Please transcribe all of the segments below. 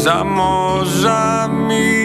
za morzami.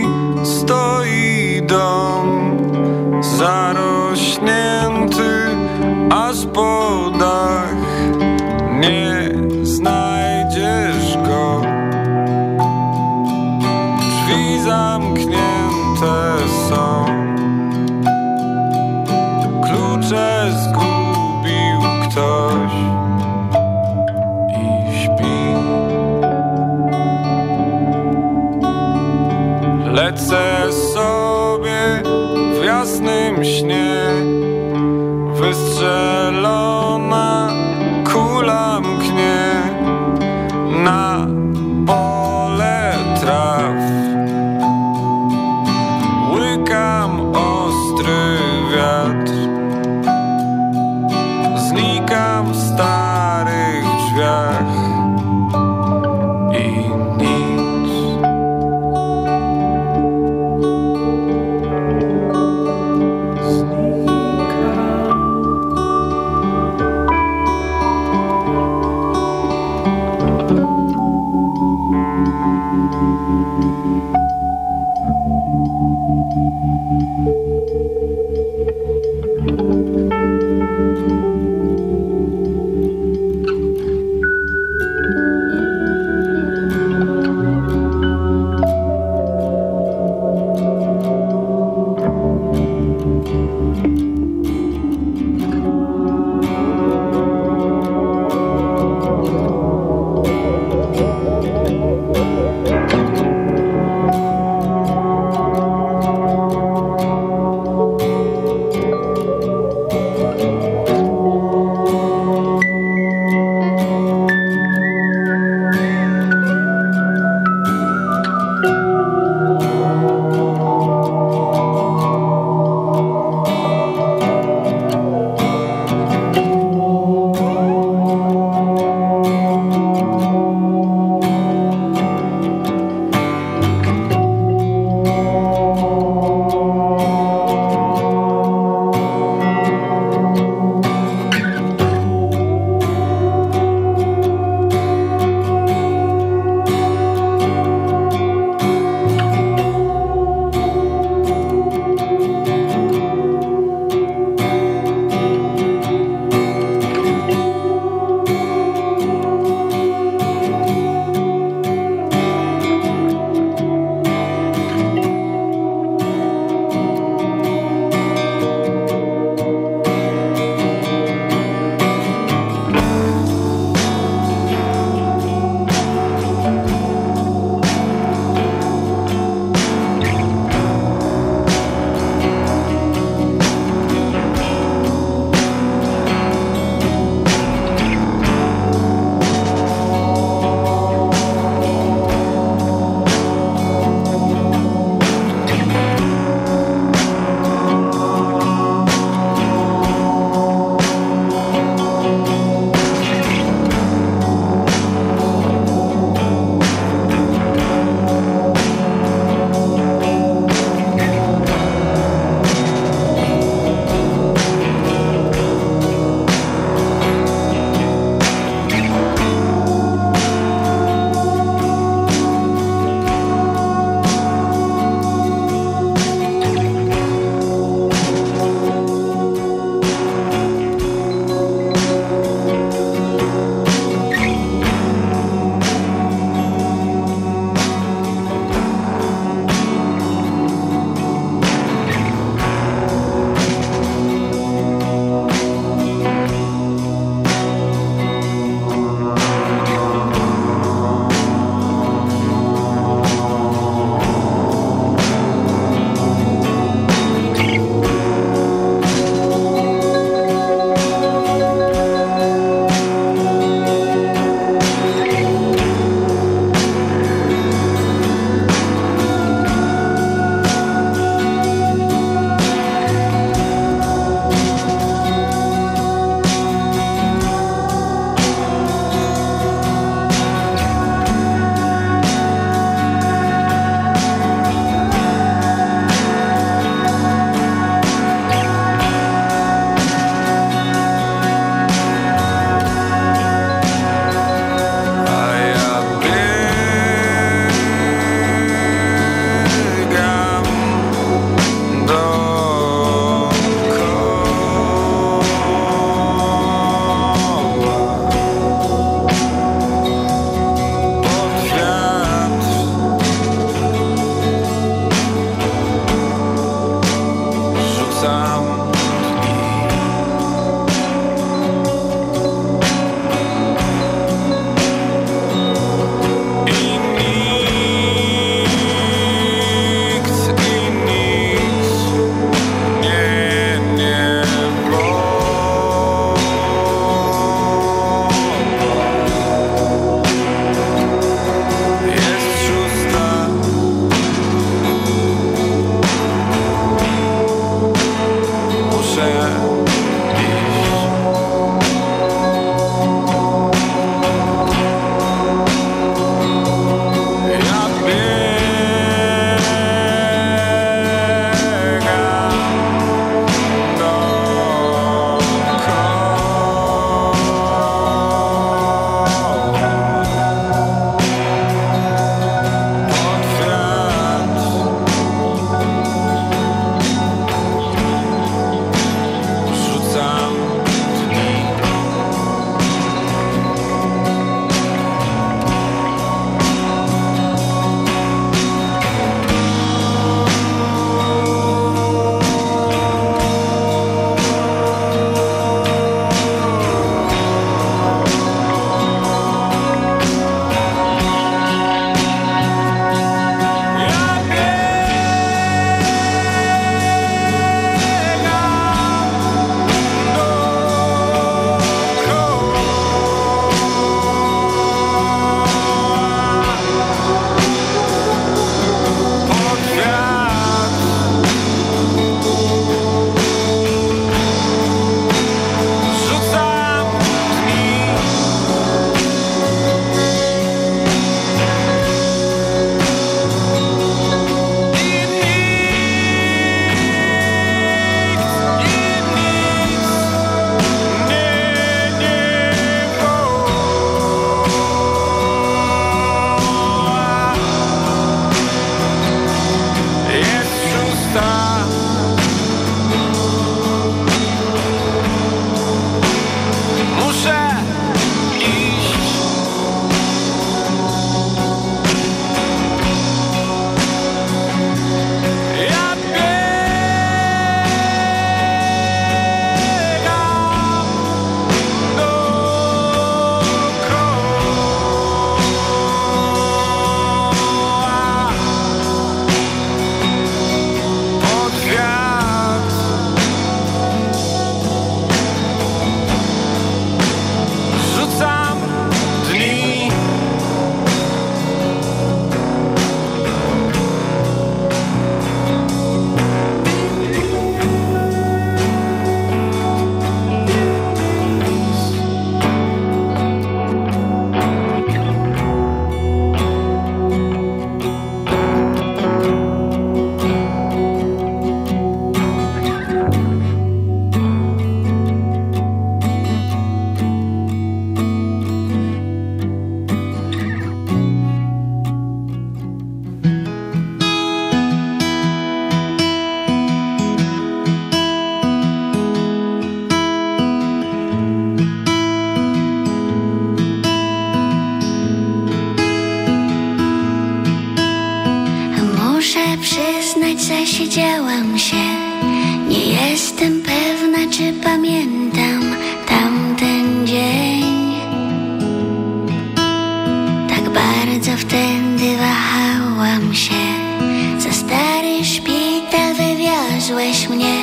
Zdradziłeś mnie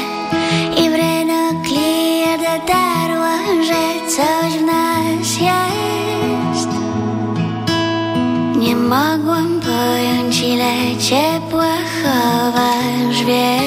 i Brenoklia dotarła, że coś w nas jest. Nie mogłam pojąć ile ciepła chowasz, wiesz?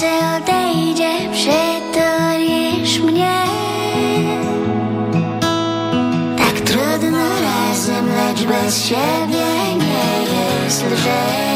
słońce odejdzie, przytulisz mnie. Tak trudno razem, lecz bez siebie nie jest lżej.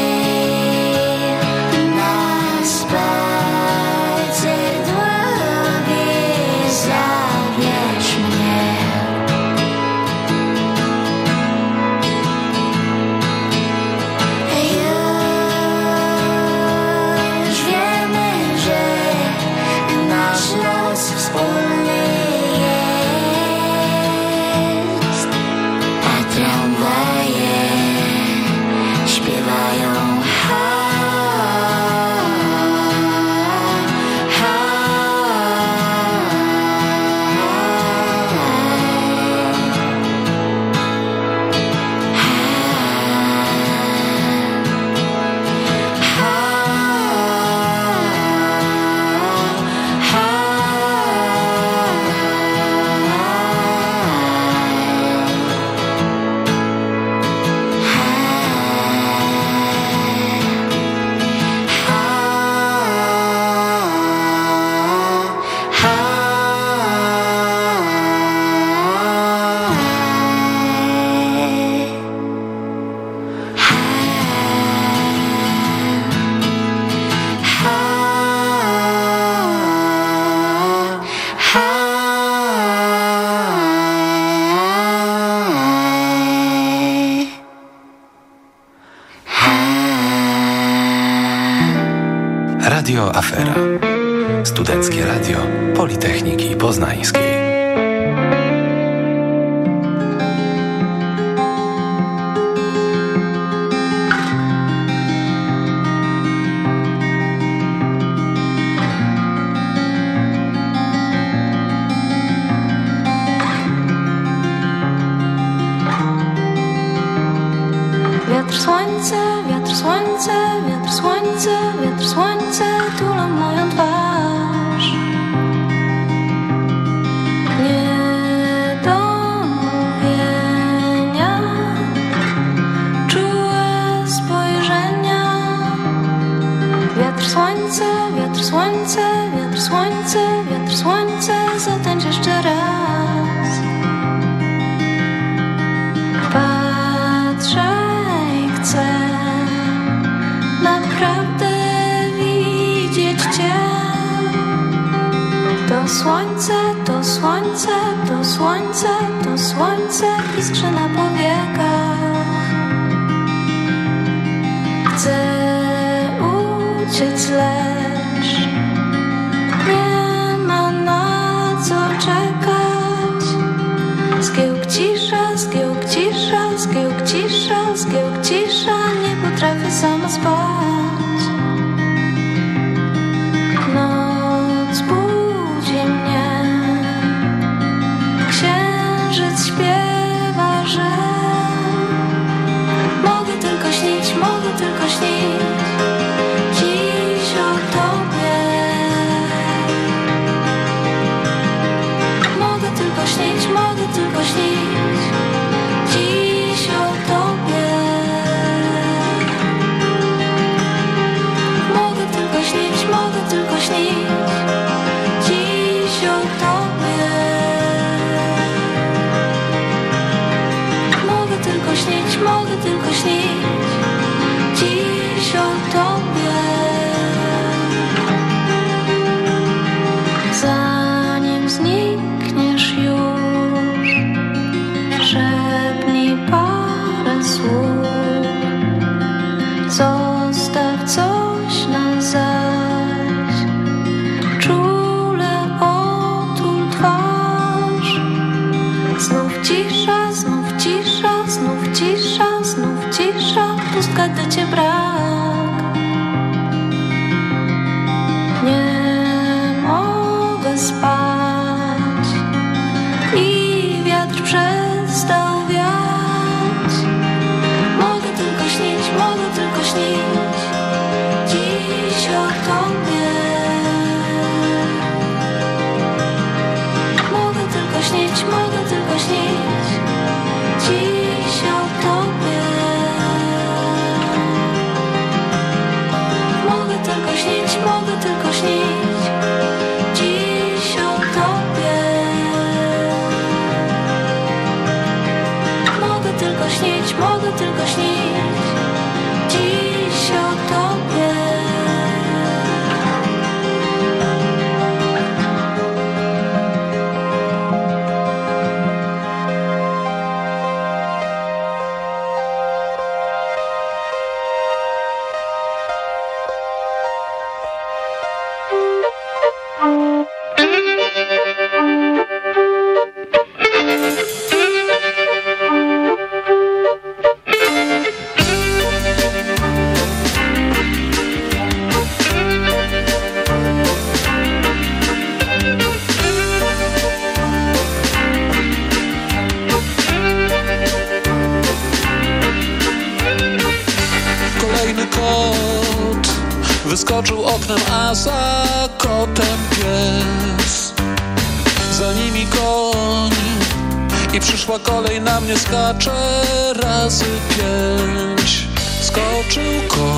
skacze razy pięć. Skoczył koń.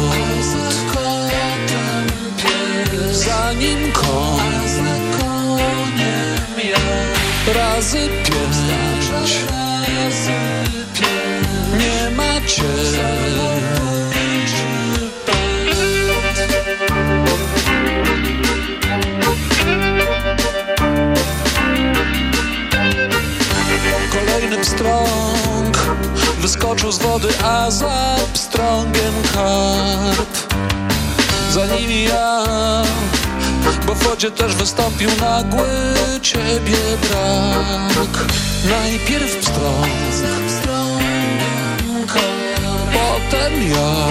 skoczu z wody, a za pstrągiem karp. Za nimi ja, bo w wodzie też wystąpił nagły ciebie brak. Najpierw pstrąg, potem ja.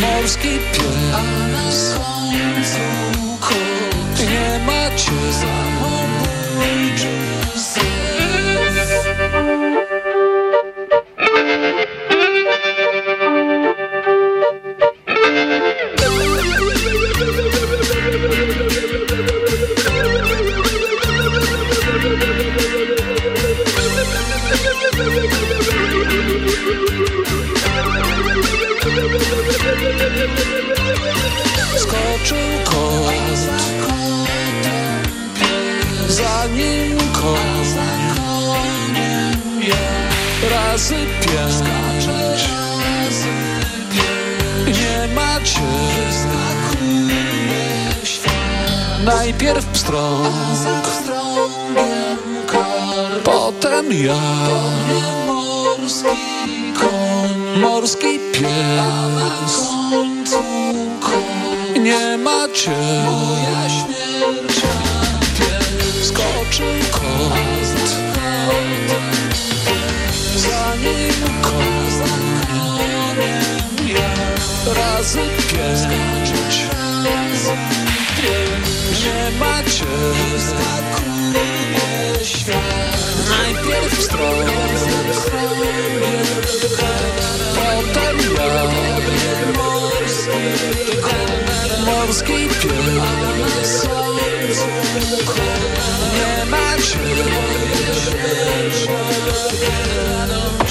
Morski pies, a na końcu kot. Nie macie samobójczy sen. zobaczył kot Za nim Razy pięć. Nie macie. Najpierw pstrąg Potem ja. Morski pies. Na końcu nie macie Moja śmierć Skoczy kot. Zanim kot ja Razy pięć. Nie macie Świat Najpierw stronę Potem ja. Morski was keeping so cold. Yeah.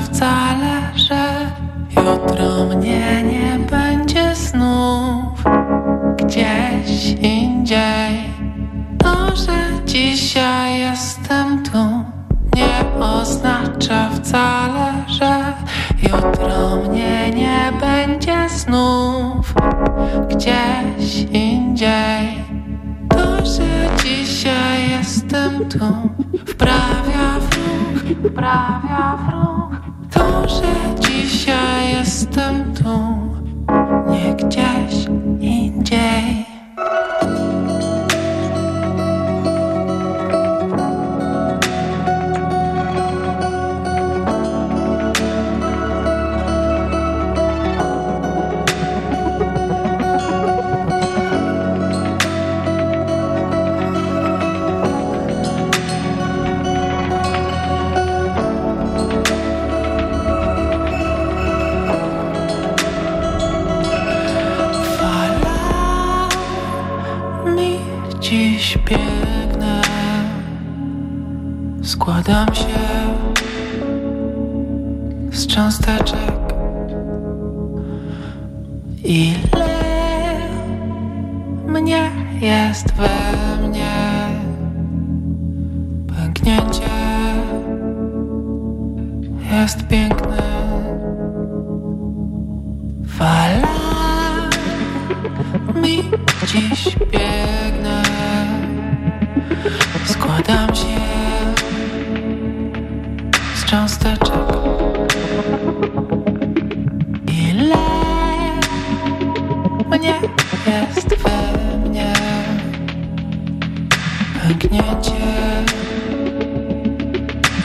wcale, że jutro mnie nie będzie znów gdzieś indziej. To, że dzisiaj jestem tu, nie oznacza wcale, że jutro mnie nie będzie znów gdzieś indziej. To, że dzisiaj jestem tu, wprawia w ruch, wprawia w ruch. To, że dzisiaj jestem tu, nie gdzieś indziej. Składam się z cząsteczek Ile mnie jest we mnie Pęknięcie. Jest piękne. Fala mi dziś pragniecie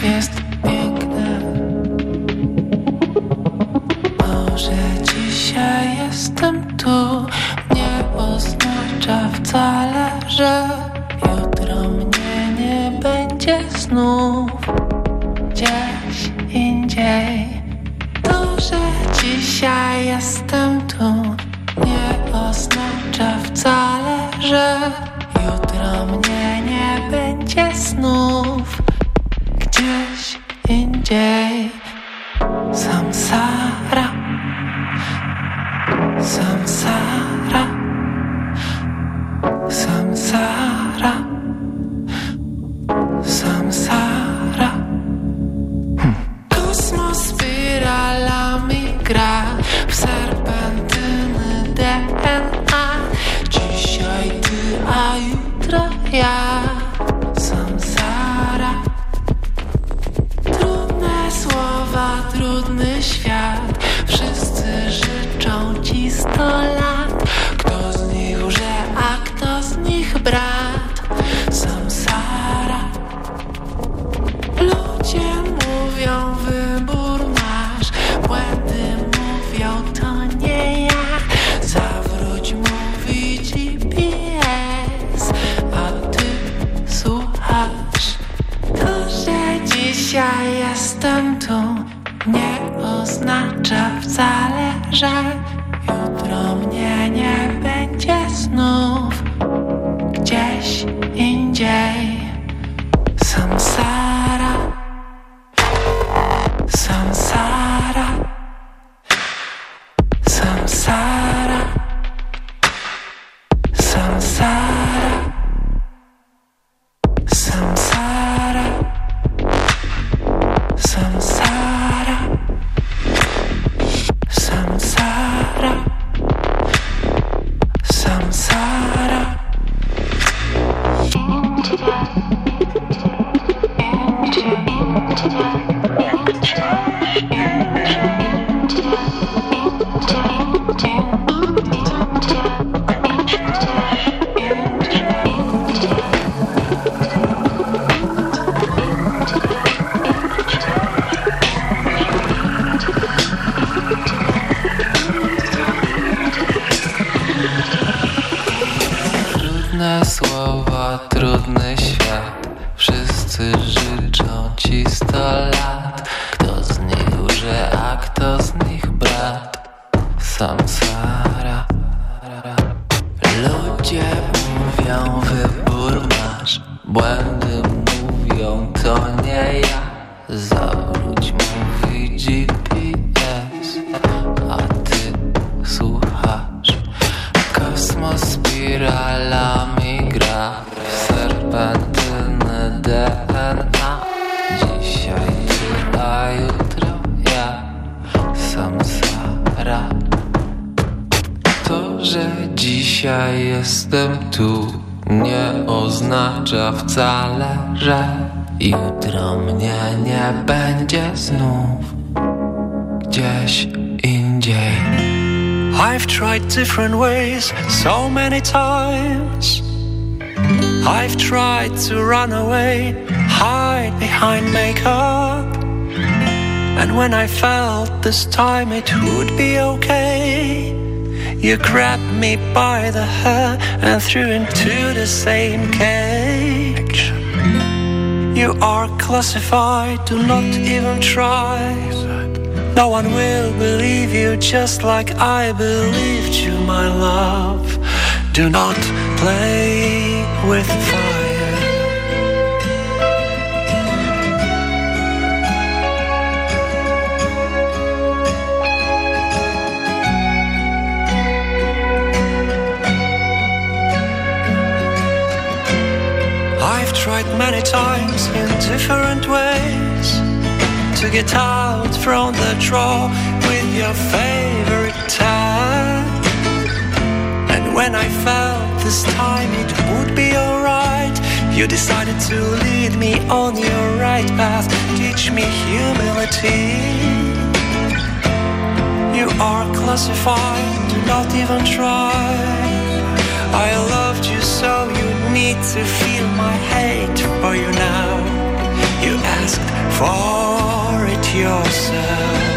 jest piękne. Może dzisiaj jestem tu, nie oznacza wcale, że jutro mnie nie będzie znów. Many times. I've tried to run away, hide behind makeup. And when I felt this time it would be okay, you grabbed me by the hair and threw into the same cage. You are classified, do not even try. No one will believe you just like I believed you, my love. Do not play with fire. I've tried many times in different ways to get out from the draw with your favorite tag. When I felt this time it would be alright, you decided to lead me on your right path, teach me humility. You are classified, do not even try. I loved you so you need to feel my hate for you now. You asked for it yourself.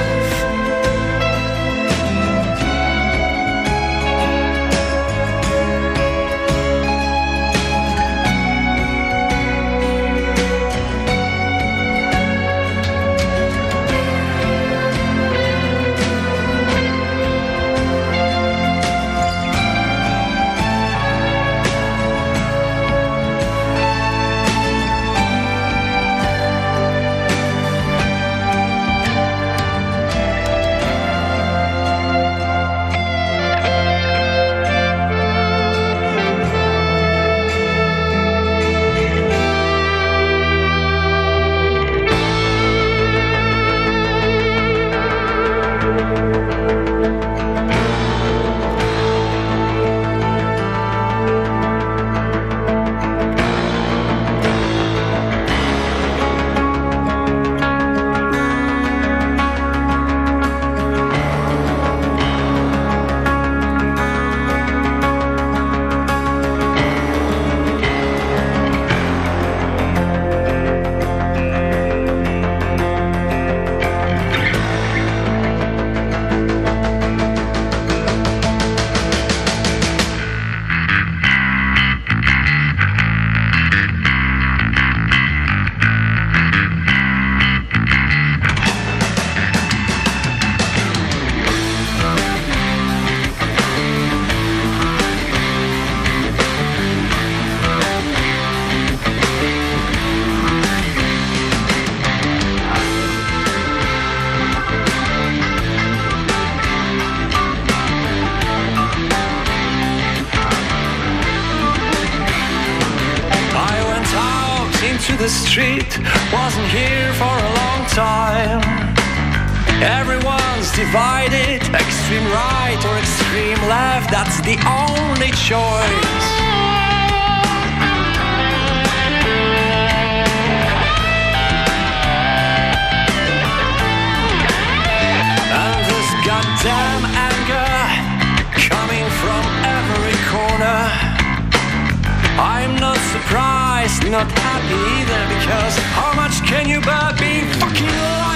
Not happy either, because how much can you buy being fucking lied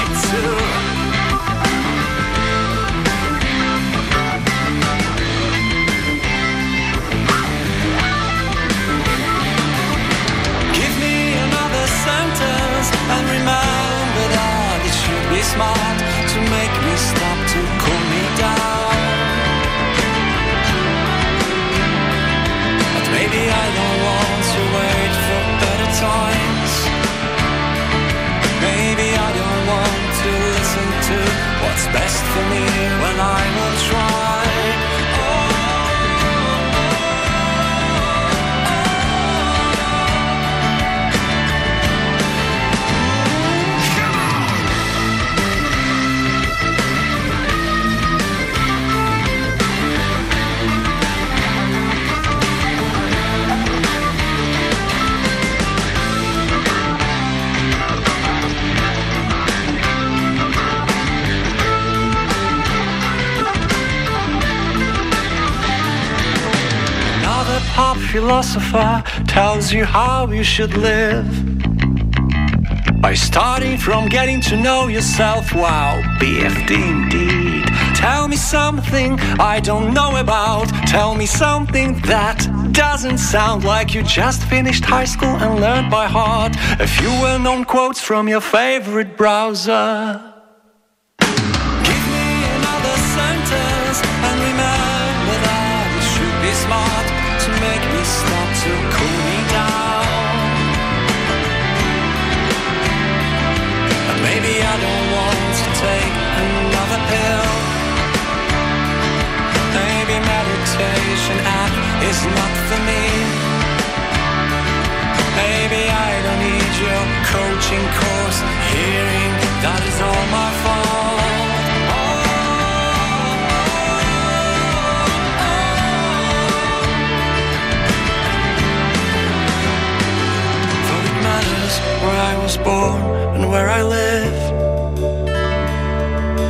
best for me when I was wrong. Philosopher tells you how you should live. By starting from getting to know yourself, wow, BFD indeed. Tell me something I don't know about. Tell me something that doesn't sound like you just finished high school and learned by heart a few well known quotes from your favorite browser. Is not for me. Maybe I don't need your coaching course. Hearing that is all my fault. Where I was born and where I live.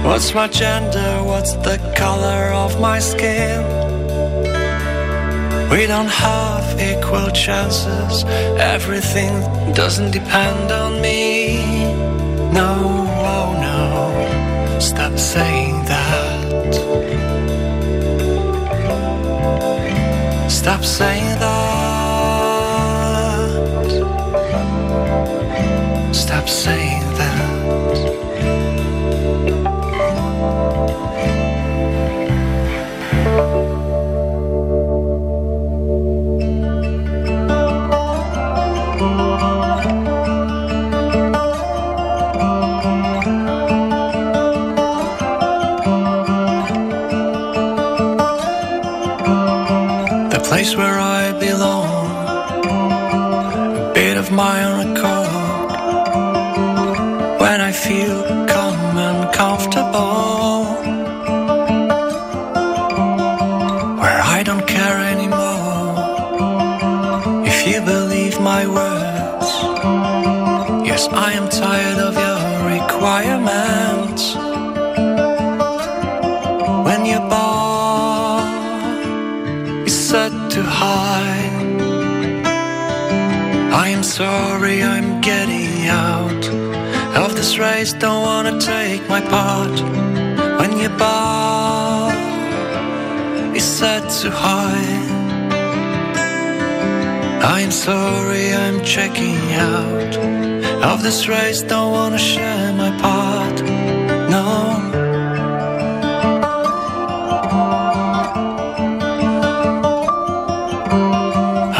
What's my gender? What's the color of my skin? We don't have equal chances. Everything doesn't depend on me. No, oh no. Stop saying that. Stop saying that. Stop saying place where I I am sorry, I'm getting out of this race. Don't wanna take my part. When your bar is set too high. I am sorry, I'm checking out of this race. Don't wanna share my part. No.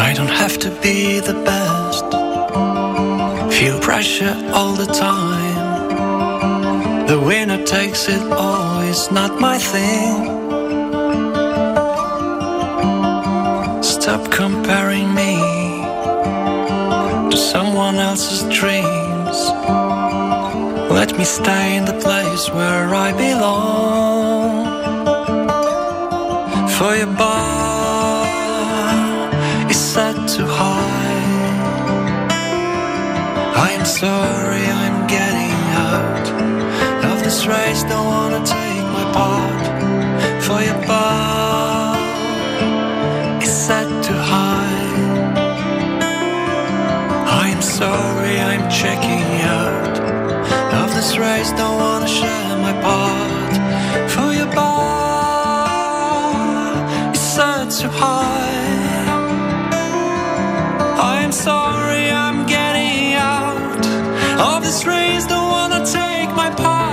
I don't have to be the best. Pressure all the time. The winner takes it all, it's not my thing. Stop comparing me to someone else's dreams. Let me stay in the place where I belong. For your bar sorry, I'm getting out of this race. Don't wanna take my part. For your bar is set too high. I am sorry, I'm checking out of this race. Don't wanna share my part. For your bar is set too high. I'm sorry, I'm getting out of this race. Don't wanna take my part.